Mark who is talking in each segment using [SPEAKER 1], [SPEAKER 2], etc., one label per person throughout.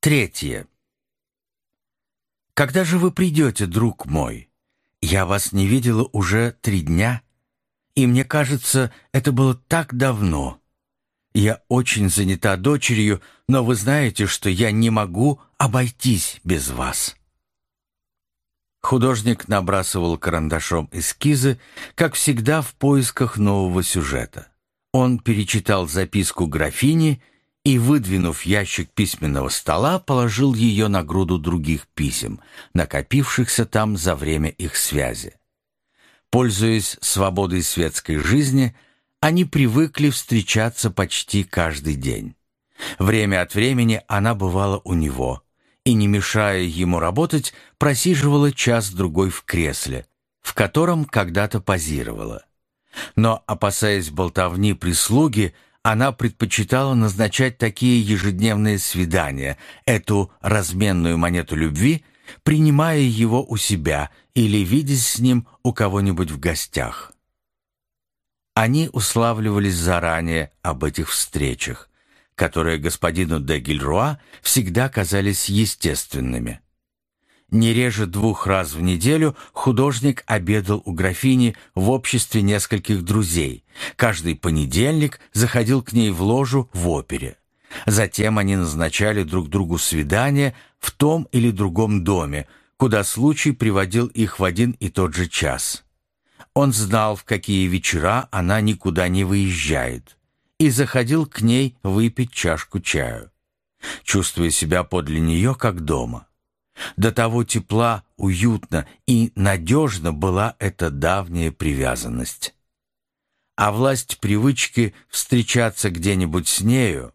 [SPEAKER 1] Третье. Когда же вы придете, друг мой? Я вас не видела уже три дня, и мне кажется, это было так давно. Я очень занята дочерью, но вы знаете, что я не могу обойтись без вас. Художник набрасывал карандашом эскизы, как всегда в поисках нового сюжета. Он перечитал записку графини и, выдвинув ящик письменного стола, положил ее на груду других писем, накопившихся там за время их связи. Пользуясь свободой светской жизни, они привыкли встречаться почти каждый день. Время от времени она бывала у него и, не мешая ему работать, просиживала час-другой в кресле, в котором когда-то позировала. Но, опасаясь болтовни прислуги, она предпочитала назначать такие ежедневные свидания, эту разменную монету любви, принимая его у себя или видясь с ним у кого-нибудь в гостях. Они уславливались заранее об этих встречах, которые господину де Гильруа всегда казались естественными. Не реже двух раз в неделю художник обедал у графини в обществе нескольких друзей. Каждый понедельник заходил к ней в ложу в опере. Затем они назначали друг другу свидания в том или другом доме, куда случай приводил их в один и тот же час. Он знал, в какие вечера она никуда не выезжает, и заходил к ней выпить чашку чаю, чувствуя себя подле нее как дома. До того тепла, уютно и надежно была эта давняя привязанность. А власть привычки встречаться где-нибудь с нею,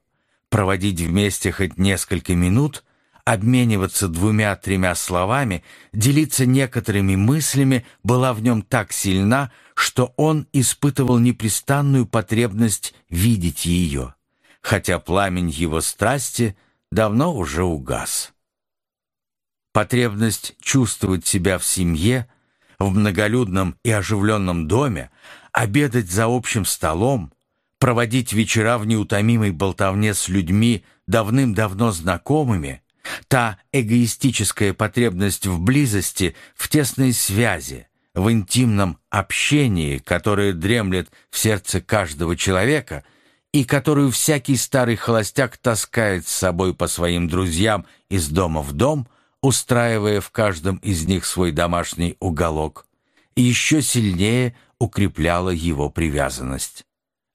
[SPEAKER 1] проводить вместе хоть несколько минут, обмениваться двумя-тремя словами, делиться некоторыми мыслями была в нем так сильна, что он испытывал непрестанную потребность видеть ее, хотя пламень его страсти давно уже угас. Потребность чувствовать себя в семье, в многолюдном и оживленном доме, обедать за общим столом, проводить вечера в неутомимой болтовне с людьми, давным-давно знакомыми, та эгоистическая потребность в близости, в тесной связи, в интимном общении, которое дремлет в сердце каждого человека и которую всякий старый холостяк таскает с собой по своим друзьям из дома в дом – устраивая в каждом из них свой домашний уголок, и еще сильнее укрепляла его привязанность.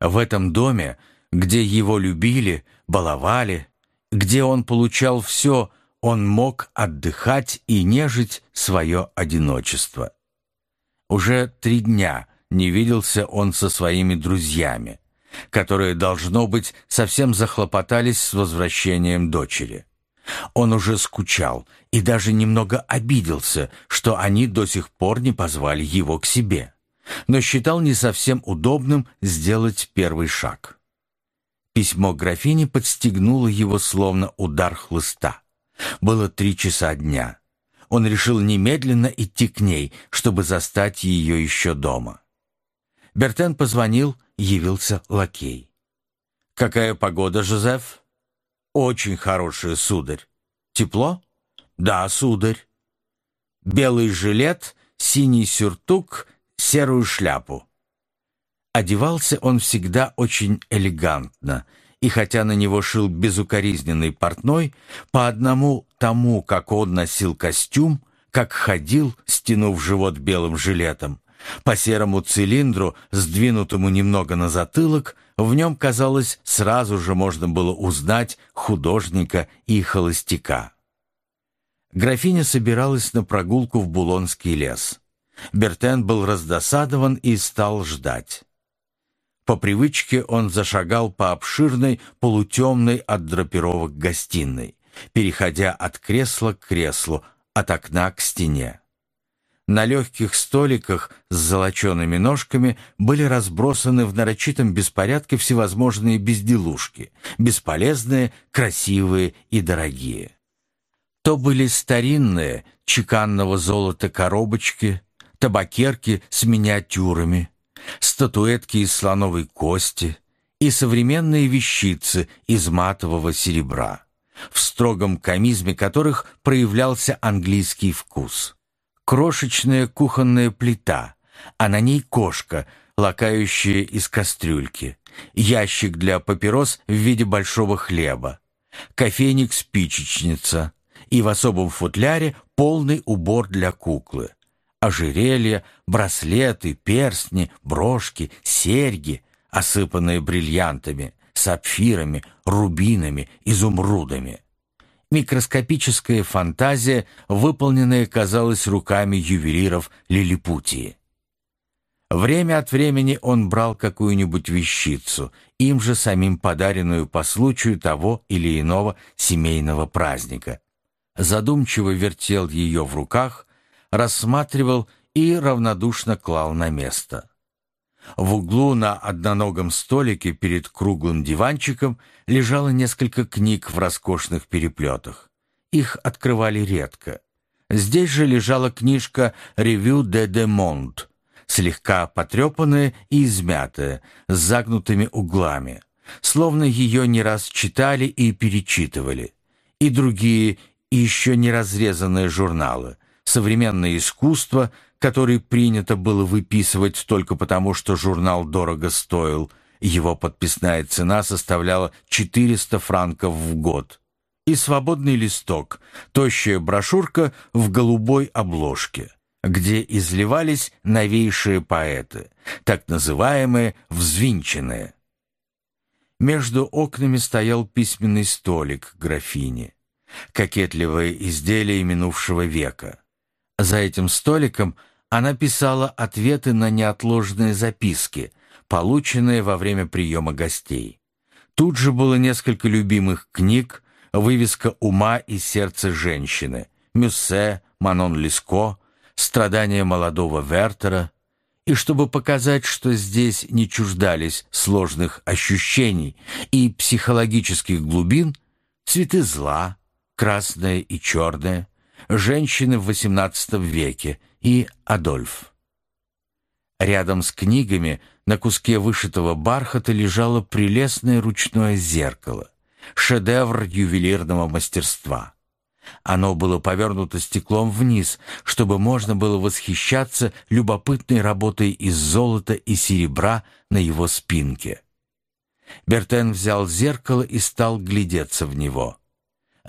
[SPEAKER 1] В этом доме, где его любили, баловали, где он получал все, он мог отдыхать и нежить свое одиночество. Уже три дня не виделся он со своими друзьями, которые, должно быть, совсем захлопотались с возвращением дочери. Он уже скучал и даже немного обиделся, что они до сих пор не позвали его к себе, но считал не совсем удобным сделать первый шаг. Письмо графини подстегнуло его словно удар хлыста. Было три часа дня. Он решил немедленно идти к ней, чтобы застать ее еще дома. Бертен позвонил, явился лакей. «Какая погода, Жозеф?» «Очень хорошая, сударь». «Тепло?» «Да, сударь». Белый жилет, синий сюртук, серую шляпу. Одевался он всегда очень элегантно, и хотя на него шил безукоризненный портной, по одному тому, как он носил костюм, как ходил, стянув живот белым жилетом, по серому цилиндру, сдвинутому немного на затылок, в нем, казалось, сразу же можно было узнать художника и холостяка. Графиня собиралась на прогулку в Булонский лес. Бертен был раздосадован и стал ждать. По привычке он зашагал по обширной, полутемной от драпировок гостиной, переходя от кресла к креслу, от окна к стене. На легких столиках с золочеными ножками были разбросаны в нарочитом беспорядке всевозможные безделушки, бесполезные, красивые и дорогие. То были старинные, чеканного золота коробочки, табакерки с миниатюрами, статуэтки из слоновой кости и современные вещицы из матового серебра, в строгом комизме которых проявлялся английский вкус. Крошечная кухонная плита, а на ней кошка, лакающая из кастрюльки, ящик для папирос в виде большого хлеба, кофейник-спичечница и в особом футляре полный убор для куклы. Ожерелья, браслеты, перстни, брошки, серьги, осыпанные бриллиантами, сапфирами, рубинами, изумрудами. Микроскопическая фантазия, выполненная, казалось, руками ювелиров Лилипутии. Время от времени он брал какую-нибудь вещицу, им же самим подаренную по случаю того или иного семейного праздника. Задумчиво вертел ее в руках, рассматривал и равнодушно клал на место. В углу на одноногом столике перед круглым диванчиком лежало несколько книг в роскошных переплетах. Их открывали редко. Здесь же лежала книжка «Ревю де де Монт», слегка потрепанная и измятая, с загнутыми углами, словно ее не раз читали и перечитывали, и другие, еще не разрезанные журналы, современное искусство — который принято было выписывать только потому, что журнал дорого стоил. Его подписная цена составляла 400 франков в год. И свободный листок, тощая брошюрка в голубой обложке, где изливались новейшие поэты, так называемые «взвинченные». Между окнами стоял письменный столик графини, кокетливое изделие минувшего века. За этим столиком она писала ответы на неотложные записки, полученные во время приема гостей. Тут же было несколько любимых книг, вывеска «Ума и сердце женщины», Мюссе, Манон Леско, «Страдания молодого Вертера», и чтобы показать, что здесь не чуждались сложных ощущений и психологических глубин, цветы зла, красное и черное, женщины в XVIII веке и Адольф. Рядом с книгами на куске вышитого бархата лежало прелестное ручное зеркало, шедевр ювелирного мастерства. Оно было повернуто стеклом вниз, чтобы можно было восхищаться любопытной работой из золота и серебра на его спинке. Бертен взял зеркало и стал глядеться в него.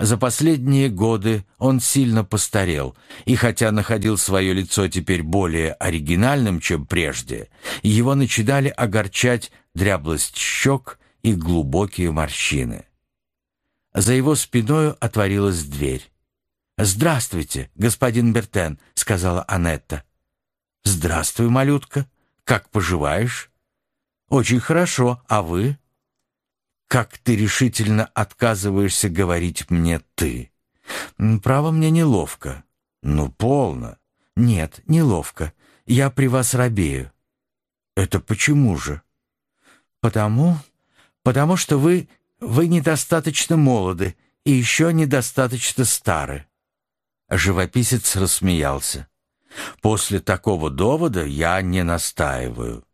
[SPEAKER 1] За последние годы он сильно постарел, и хотя находил свое лицо теперь более оригинальным, чем прежде, его начинали огорчать дряблость щек и глубокие морщины. За его спиною отворилась дверь. «Здравствуйте, господин Бертен», — сказала Анетта. «Здравствуй, малютка. Как поживаешь?» «Очень хорошо. А вы?» Как ты решительно отказываешься говорить мне «ты». Право мне неловко. Ну, полно. Нет, неловко. Я при вас робею. Это почему же? Потому, потому что вы, вы недостаточно молоды и еще недостаточно стары. Живописец рассмеялся. После такого довода я не настаиваю.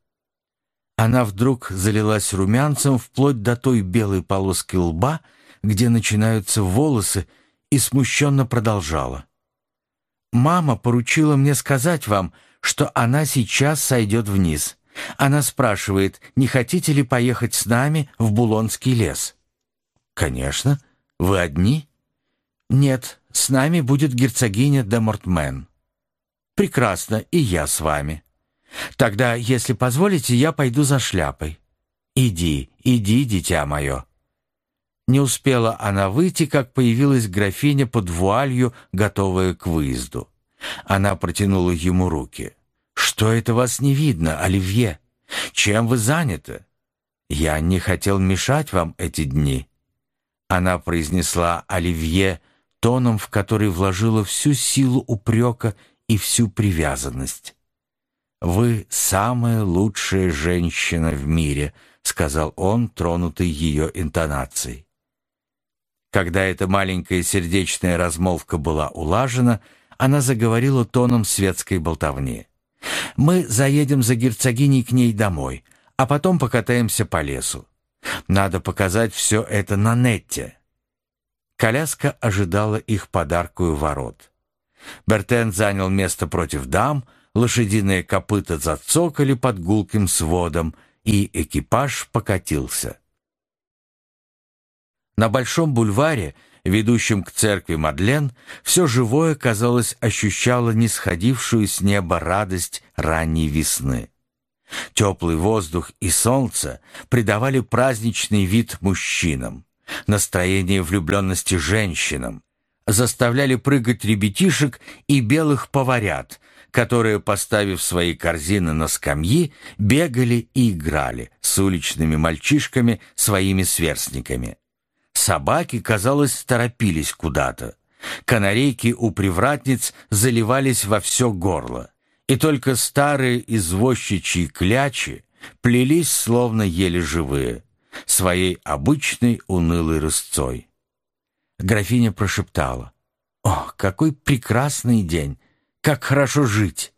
[SPEAKER 1] Она вдруг залилась румянцем вплоть до той белой полоски лба, где начинаются волосы, и смущенно продолжала. «Мама поручила мне сказать вам, что она сейчас сойдет вниз. Она спрашивает, не хотите ли поехать с нами в Булонский лес?» «Конечно. Вы одни?» «Нет, с нами будет герцогиня де Мортмен». «Прекрасно, и я с вами». Тогда, если позволите, я пойду за шляпой. Иди, иди, дитя мое». Не успела она выйти, как появилась графиня под вуалью, готовая к выезду. Она протянула ему руки. «Что это вас не видно, Оливье? Чем вы заняты?» «Я не хотел мешать вам эти дни». Она произнесла «Оливье» тоном, в который вложила всю силу упрека и всю привязанность. «Вы самая лучшая женщина в мире», — сказал он, тронутый ее интонацией. Когда эта маленькая сердечная размолвка была улажена, она заговорила тоном светской болтовни. «Мы заедем за герцогиней к ней домой, а потом покатаемся по лесу. Надо показать все это на нетте». Коляска ожидала их подарку у ворот. Бертен занял место против дам, лошадиные копыта зацокали под гулким сводом, и экипаж покатился. На Большом бульваре, ведущем к церкви Мадлен, все живое, казалось, ощущало нисходившую с неба радость ранней весны. Теплый воздух и солнце придавали праздничный вид мужчинам, настроение влюбленности женщинам, заставляли прыгать ребятишек и белых поварят, которые, поставив свои корзины на скамьи, бегали и играли с уличными мальчишками, своими сверстниками. Собаки, казалось, торопились куда-то. Канарейки у привратниц заливались во все горло. И только старые извозчичьи клячи плелись, словно еле живые, своей обычной унылой рысцой. Графиня прошептала. «О, какой прекрасный день! Как хорошо жить!»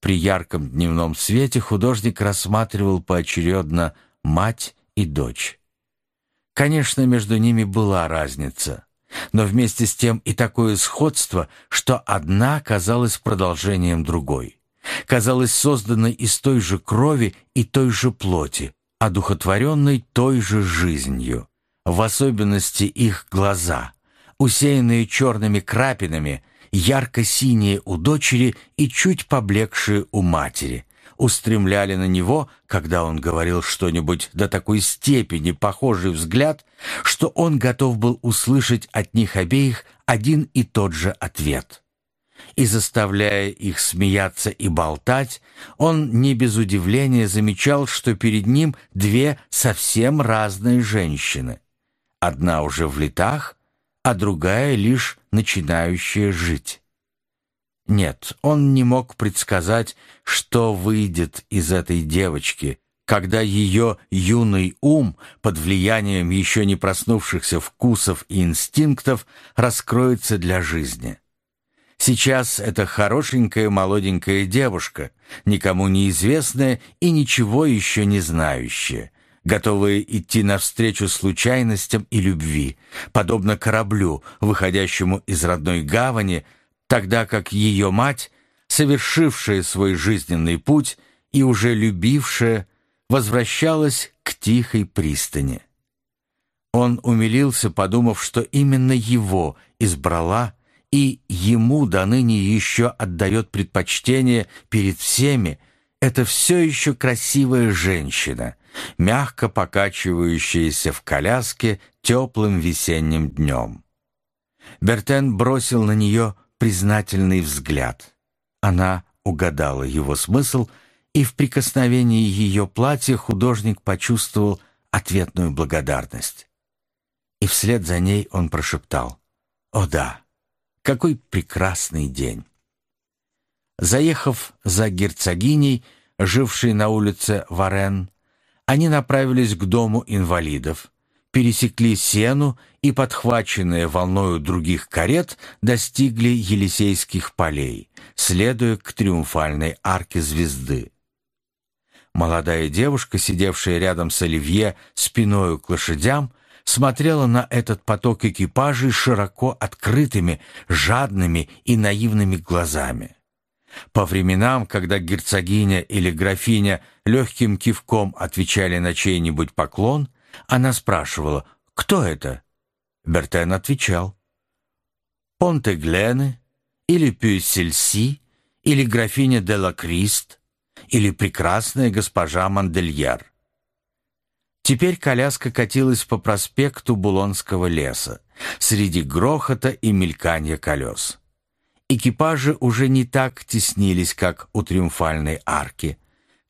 [SPEAKER 1] При ярком дневном свете художник рассматривал поочередно мать и дочь. Конечно, между ними была разница, но вместе с тем и такое сходство, что одна казалась продолжением другой, казалась созданной из той же крови и той же плоти, одухотворенной той же жизнью. В особенности их глаза, усеянные черными крапинами, ярко-синие у дочери и чуть поблекшие у матери, устремляли на него, когда он говорил что-нибудь до такой степени похожий взгляд, что он готов был услышать от них обеих один и тот же ответ. И заставляя их смеяться и болтать, он не без удивления замечал, что перед ним две совсем разные женщины. Одна уже в летах, а другая лишь начинающая жить. Нет, он не мог предсказать, что выйдет из этой девочки, когда ее юный ум под влиянием еще не проснувшихся вкусов и инстинктов раскроется для жизни. Сейчас это хорошенькая молоденькая девушка, никому неизвестная и ничего еще не знающая, готовая идти навстречу случайностям и любви, подобно кораблю, выходящему из родной гавани тогда как ее мать, совершившая свой жизненный путь и уже любившая, возвращалась к тихой пристани. Он умилился, подумав, что именно его избрала и ему до ныне еще отдает предпочтение перед всеми, это все еще красивая женщина, мягко покачивающаяся в коляске теплым весенним днем. Бертен бросил на нее признательный взгляд. Она угадала его смысл, и в прикосновении ее платья художник почувствовал ответную благодарность. И вслед за ней он прошептал «О да, какой прекрасный день!» Заехав за герцогиней, жившей на улице Варен, они направились к дому инвалидов, пересекли Сену и, подхваченные волною других карет, достигли Елисейских полей, следуя к триумфальной арке звезды. Молодая девушка, сидевшая рядом с Оливье спиною к лошадям, смотрела на этот поток экипажей широко открытыми, жадными и наивными глазами. По временам, когда герцогиня или графиня легким кивком отвечали на чей-нибудь поклон, она спрашивала «Кто это?» Бертен отвечал «Понте-Глены» или «Пюссельси» или «Графиня де ла Крист» или «Прекрасная госпожа Мандельер». Теперь коляска катилась по проспекту Булонского леса, среди грохота и мелькания колес. Экипажи уже не так теснились, как у триумфальной арки.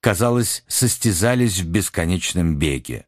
[SPEAKER 1] Казалось, состязались в бесконечном беге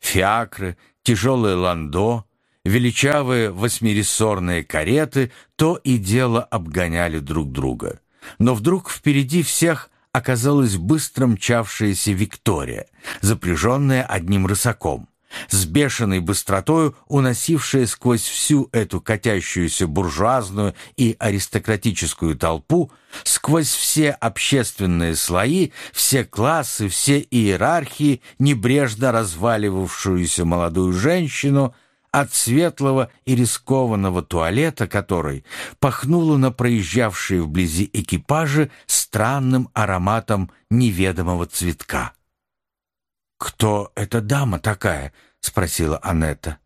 [SPEAKER 1] фиакры, тяжелые ландо, величавые восьмирессорные кареты то и дело обгоняли друг друга. Но вдруг впереди всех оказалась быстро мчавшаяся Виктория, запряженная одним рысаком с бешеной быстротою уносившая сквозь всю эту катящуюся буржуазную и аристократическую толпу, сквозь все общественные слои, все классы, все иерархии, небрежно разваливавшуюся молодую женщину, от светлого и рискованного туалета которой пахнуло на проезжавшие вблизи экипажи странным ароматом неведомого цветка. «Кто эта дама такая?» — спросила Анетта.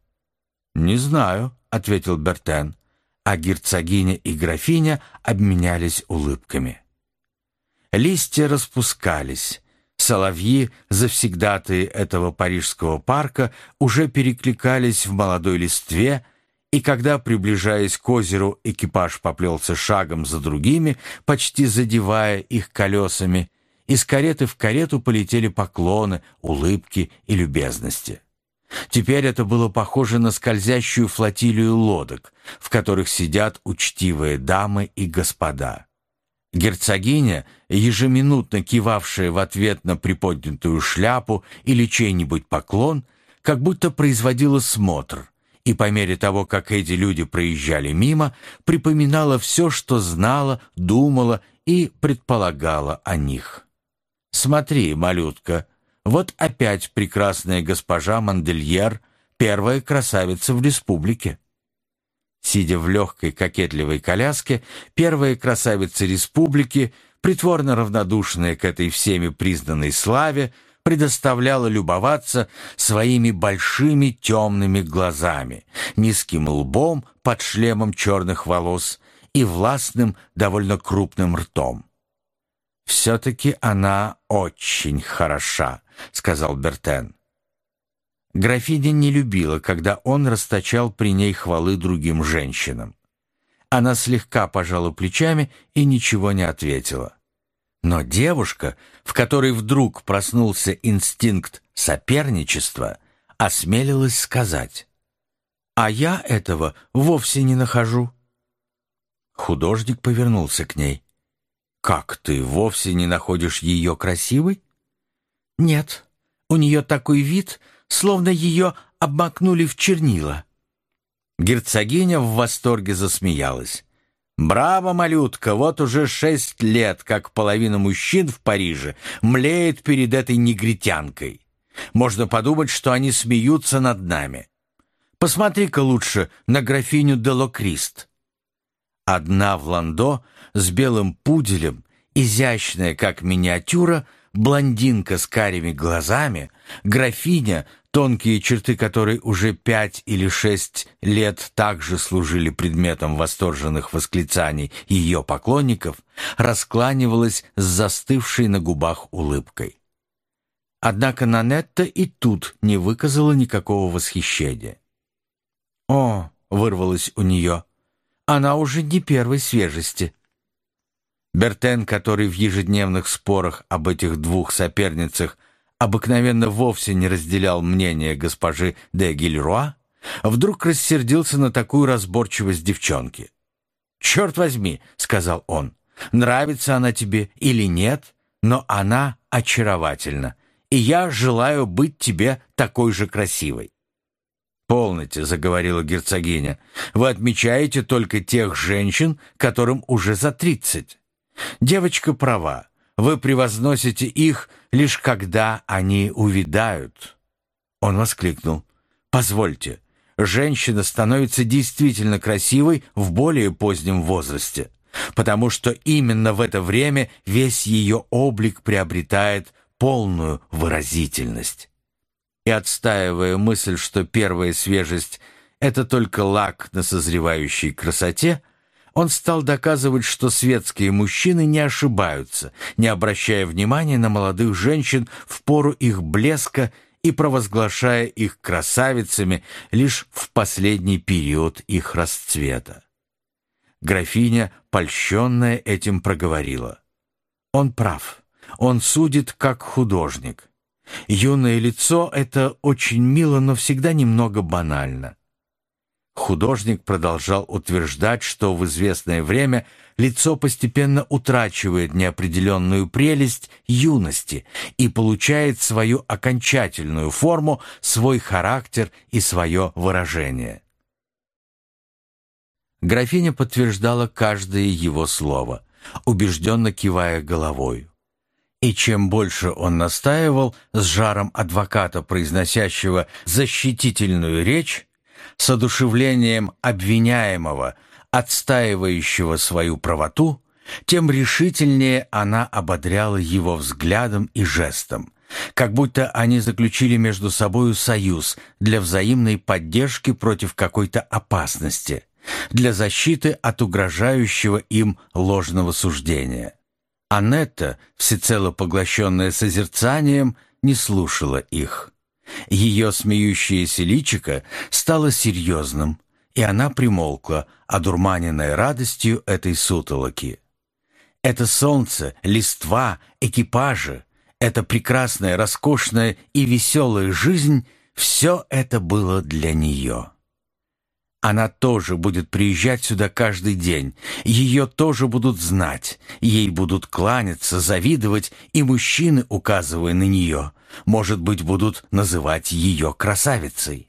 [SPEAKER 1] «Не знаю», — ответил Бертен, а герцогиня и графиня обменялись улыбками. Листья распускались, Соловьи, завсегдатые этого парижского парка, уже перекликались в молодой листве, и когда, приближаясь к озеру, экипаж поплелся шагом за другими, почти задевая их колесами, из кареты в карету полетели поклоны, улыбки и любезности. Теперь это было похоже на скользящую флотилию лодок, в которых сидят учтивые дамы и господа. Герцогиня, ежеминутно кивавшая в ответ на приподнятую шляпу или чей-нибудь поклон, как будто производила смотр, и по мере того, как эти люди проезжали мимо, припоминала все, что знала, думала и предполагала о них. «Смотри, малютка, вот опять прекрасная госпожа Мандельер, первая красавица в республике». Сидя в легкой кокетливой коляске, первая красавица республики, притворно равнодушная к этой всеми признанной славе, предоставляла любоваться своими большими темными глазами, низким лбом под шлемом черных волос и властным, довольно крупным ртом. «Все-таки она очень хороша», — сказал Бертен. Графиня не любила, когда он расточал при ней хвалы другим женщинам. Она слегка пожала плечами и ничего не ответила. Но девушка, в которой вдруг проснулся инстинкт соперничества, осмелилась сказать, «А я этого вовсе не нахожу». Художник повернулся к ней. «Как ты вовсе не находишь ее красивой?» «Нет, у нее такой вид, словно ее обмакнули в чернила. Герцогиня в восторге засмеялась. «Браво, малютка! Вот уже шесть лет, как половина мужчин в Париже млеет перед этой негритянкой. Можно подумать, что они смеются над нами. Посмотри-ка лучше на графиню де Локрист». Одна в ландо с белым пуделем, изящная, как миниатюра, блондинка с карими глазами, графиня тонкие черты которой уже пять или шесть лет также служили предметом восторженных восклицаний ее поклонников, раскланивалась с застывшей на губах улыбкой. Однако Нанетта и тут не выказала никакого восхищения. «О!» — вырвалось у нее. «Она уже не первой свежести». Бертен, который в ежедневных спорах об этих двух соперницах обыкновенно вовсе не разделял мнение госпожи де Гильруа, вдруг рассердился на такую разборчивость девчонки. «Черт возьми», — сказал он, — «нравится она тебе или нет, но она очаровательна, и я желаю быть тебе такой же красивой». «Полноте», — заговорила герцогиня, — «вы отмечаете только тех женщин, которым уже за тридцать. Девочка права, вы превозносите их, лишь когда они увядают». Он воскликнул. «Позвольте, женщина становится действительно красивой в более позднем возрасте, потому что именно в это время весь ее облик приобретает полную выразительность». И отстаивая мысль, что первая свежесть — это только лак на созревающей красоте, он стал доказывать, что светские мужчины не ошибаются, не обращая внимания на молодых женщин в пору их блеска и провозглашая их красавицами лишь в последний период их расцвета. Графиня, польщенная этим, проговорила. Он прав, он судит как художник. Юное лицо — это очень мило, но всегда немного банально. Художник продолжал утверждать, что в известное время лицо постепенно утрачивает неопределенную прелесть юности и получает свою окончательную форму, свой характер и свое выражение. Графиня подтверждала каждое его слово, убежденно кивая головой. И чем больше он настаивал, с жаром адвоката, произносящего защитительную речь, с одушевлением обвиняемого, отстаивающего свою правоту, тем решительнее она ободряла его взглядом и жестом, как будто они заключили между собою союз для взаимной поддержки против какой-то опасности, для защиты от угрожающего им ложного суждения. Анетта, всецело поглощенная созерцанием, не слушала их. Ее смеющееся личико стало серьезным, и она примолкла, одурманенная радостью этой сутолоки. Это солнце, листва, экипажи, эта прекрасная, роскошная и веселая жизнь — все это было для нее. Она тоже будет приезжать сюда каждый день, ее тоже будут знать, ей будут кланяться, завидовать, и мужчины, указывая на нее, может быть, будут называть ее красавицей.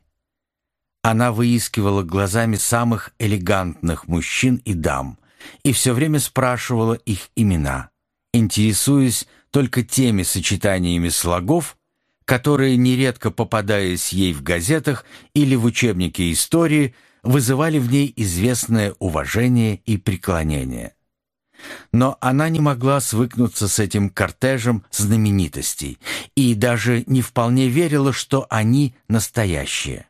[SPEAKER 1] Она выискивала глазами самых элегантных мужчин и дам и все время спрашивала их имена, интересуясь только теми сочетаниями слогов, которые, нередко попадаясь ей в газетах или в учебнике истории, вызывали в ней известное уважение и преклонение. Но она не могла свыкнуться с этим кортежем знаменитостей и даже не вполне верила, что они настоящие.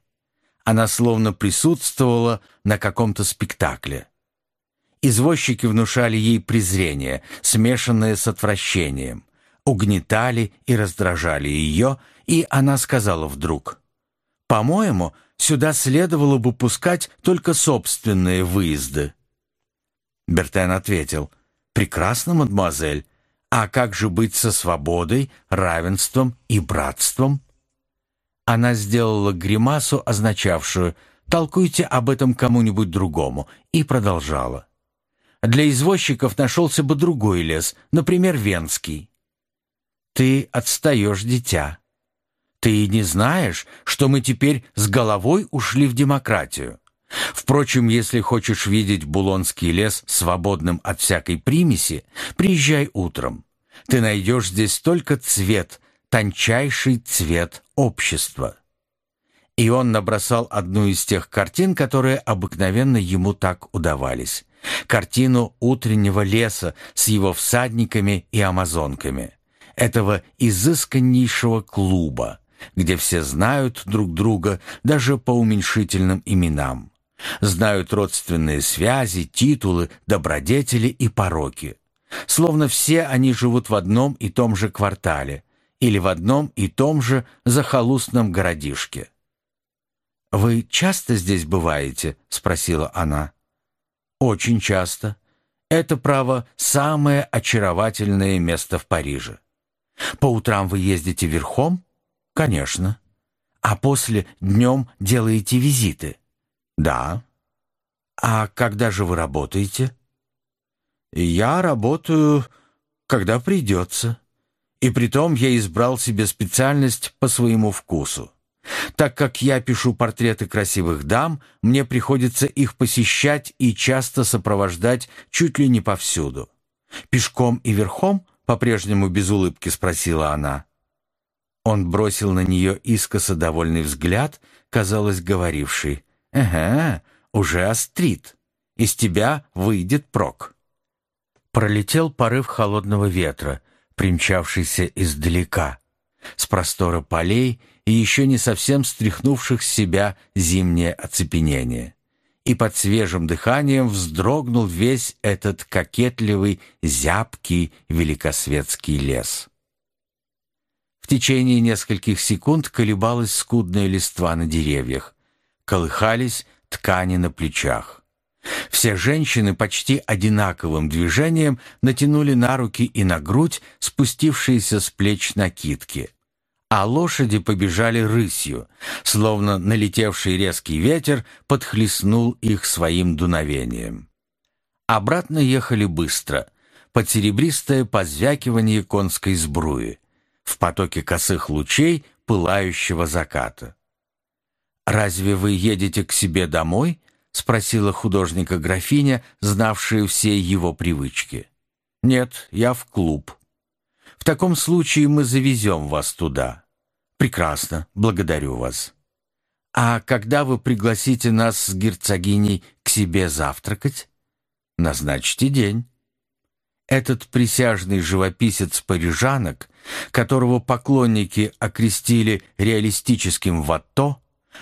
[SPEAKER 1] Она словно присутствовала на каком-то спектакле. Извозчики внушали ей презрение, смешанное с отвращением, угнетали и раздражали ее, и она сказала вдруг, «По-моему, сюда следовало бы пускать только собственные выезды». Бертен ответил, «Прекрасно, мадемуазель, а как же быть со свободой, равенством и братством?» Она сделала гримасу, означавшую «толкуйте об этом кому-нибудь другому», и продолжала. «Для извозчиков нашелся бы другой лес, например, венский». «Ты отстаешь, дитя. Ты не знаешь, что мы теперь с головой ушли в демократию. Впрочем, если хочешь видеть Булонский лес свободным от всякой примеси, приезжай утром. Ты найдешь здесь только цвет, тончайший цвет общества. И он набросал одну из тех картин, которые обыкновенно ему так удавались. Картину утреннего леса с его всадниками и амазонками. Этого изысканнейшего клуба, где все знают друг друга даже по уменьшительным именам. Знают родственные связи, титулы, добродетели и пороки. Словно все они живут в одном и том же квартале – или в одном и том же захолустном городишке. «Вы часто здесь бываете?» — спросила она. «Очень часто. Это, право, самое очаровательное место в Париже. По утрам вы ездите верхом? Конечно. А после днем делаете визиты? Да. А когда же вы работаете? Я работаю, когда придется. И притом я избрал себе специальность по своему вкусу. Так как я пишу портреты красивых дам, мне приходится их посещать и часто сопровождать чуть ли не повсюду. «Пешком и верхом?» — по-прежнему без улыбки спросила она. Он бросил на нее искоса довольный взгляд, казалось, говоривший, «Ага, уже острит. Из тебя выйдет прок». Пролетел порыв холодного ветра — примчавшийся издалека, с простора полей и еще не совсем стряхнувших с себя зимнее оцепенение. И под свежим дыханием вздрогнул весь этот кокетливый, зябкий великосветский лес. В течение нескольких секунд колебалась скудная листва на деревьях, колыхались ткани на плечах. Все женщины почти одинаковым движением натянули на руки и на грудь спустившиеся с плеч накидки. А лошади побежали рысью, словно налетевший резкий ветер подхлестнул их своим дуновением. Обратно ехали быстро, под серебристое позвякивание конской сбруи, в потоке косых лучей пылающего заката. «Разве вы едете к себе домой?» — спросила художника графиня, знавшая все его привычки. «Нет, я в клуб. В таком случае мы завезем вас туда». «Прекрасно, благодарю вас». «А когда вы пригласите нас с герцогиней к себе завтракать?» «Назначьте день». Этот присяжный живописец парижанок, которого поклонники окрестили реалистическим ватто,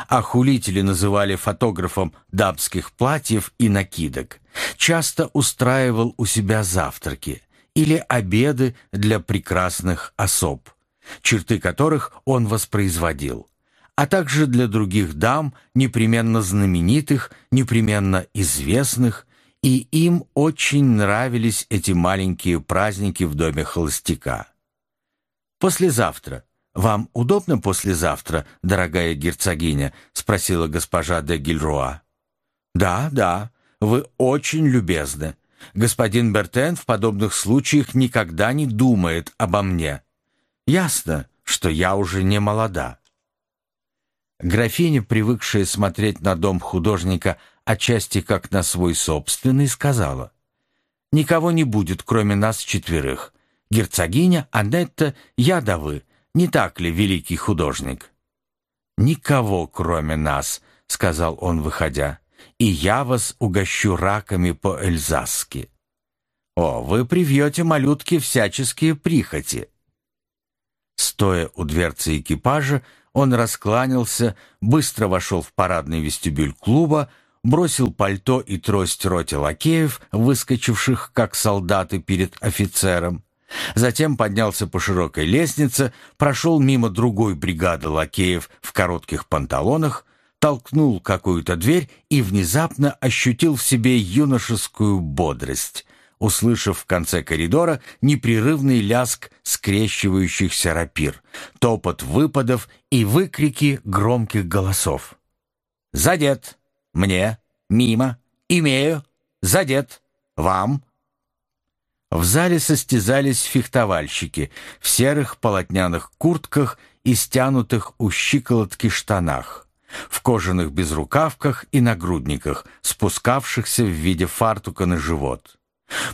[SPEAKER 1] а хулители называли фотографом дамских платьев и накидок, часто устраивал у себя завтраки или обеды для прекрасных особ, черты которых он воспроизводил, а также для других дам, непременно знаменитых, непременно известных, и им очень нравились эти маленькие праздники в доме холостяка. «Послезавтра. Вам удобно послезавтра, дорогая герцогиня?» — спросила госпожа де Гильруа. «Да, да, вы очень любезны. Господин Бертен в подобных случаях никогда не думает обо мне. Ясно, что я уже не молода». Графиня, привыкшая смотреть на дом художника отчасти как на свой собственный, сказала, «Никого не будет, кроме нас четверых. Герцогиня, Анетта, я да вы. Не так ли, великий художник?» «Никого, кроме нас», — сказал он, выходя, «и я вас угощу раками по-эльзасски». «О, вы привьете малютке всяческие прихоти». Стоя у дверцы экипажа, он раскланялся, быстро вошел в парадный вестибюль клуба, бросил пальто и трость роте лакеев, выскочивших, как солдаты перед офицером. Затем поднялся по широкой лестнице, прошел мимо другой бригады лакеев в коротких панталонах, толкнул какую-то дверь и внезапно ощутил в себе юношескую бодрость услышав в конце коридора непрерывный ляск скрещивающихся рапир, топот выпадов и выкрики громких голосов. «Задет! Мне! Мимо! Имею! Задет! Вам!» В зале состязались фехтовальщики в серых полотняных куртках и стянутых у щиколотки штанах, в кожаных безрукавках и нагрудниках, спускавшихся в виде фартука на живот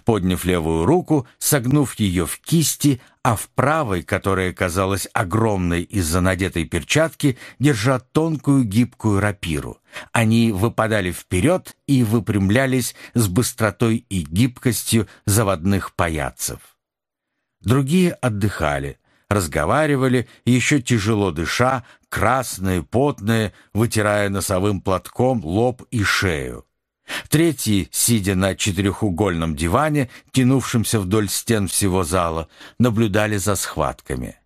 [SPEAKER 1] подняв левую руку, согнув ее в кисти, а в правой, которая казалась огромной из-за надетой перчатки, держа тонкую гибкую рапиру. Они выпадали вперед и выпрямлялись с быстротой и гибкостью заводных паяцев. Другие отдыхали, разговаривали, еще тяжело дыша, красные, потные, вытирая носовым платком лоб и шею. Третьи, сидя на четырехугольном диване, тянувшемся вдоль стен всего зала, наблюдали за схватками.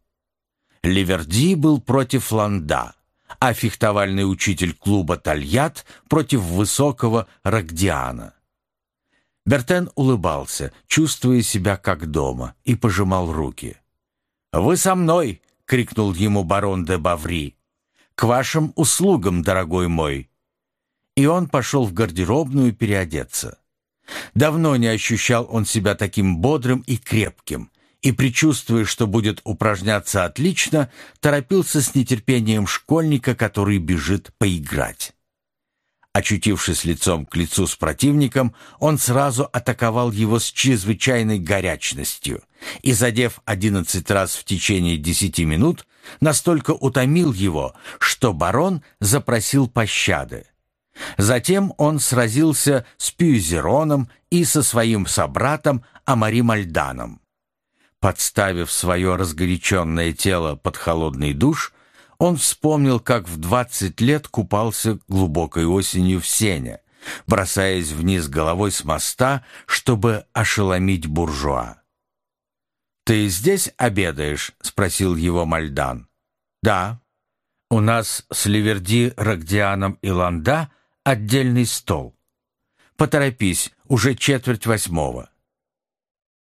[SPEAKER 1] Ливерди был против Ланда, а фехтовальный учитель клуба «Тольят» против высокого Рогдиана. Бертен улыбался, чувствуя себя как дома, и пожимал руки. «Вы со мной!» — крикнул ему барон де Баври. «К вашим услугам, дорогой мой!» И он пошел в гардеробную переодеться. Давно не ощущал он себя таким бодрым и крепким, и, предчувствуя, что будет упражняться отлично, торопился с нетерпением школьника, который бежит поиграть. Очутившись лицом к лицу с противником, он сразу атаковал его с чрезвычайной горячностью и, задев одиннадцать раз в течение десяти минут, настолько утомил его, что барон запросил пощады. Затем он сразился с Пюзероном и со своим собратом Амари Мальданом. Подставив свое разгоряченное тело под холодный душ, он вспомнил, как в двадцать лет купался глубокой осенью в сене, бросаясь вниз головой с моста, чтобы ошеломить буржуа. «Ты здесь обедаешь?» — спросил его Мальдан. «Да. У нас с Ливерди, Рогдианом и Ланда отдельный стол. Поторопись, уже четверть восьмого.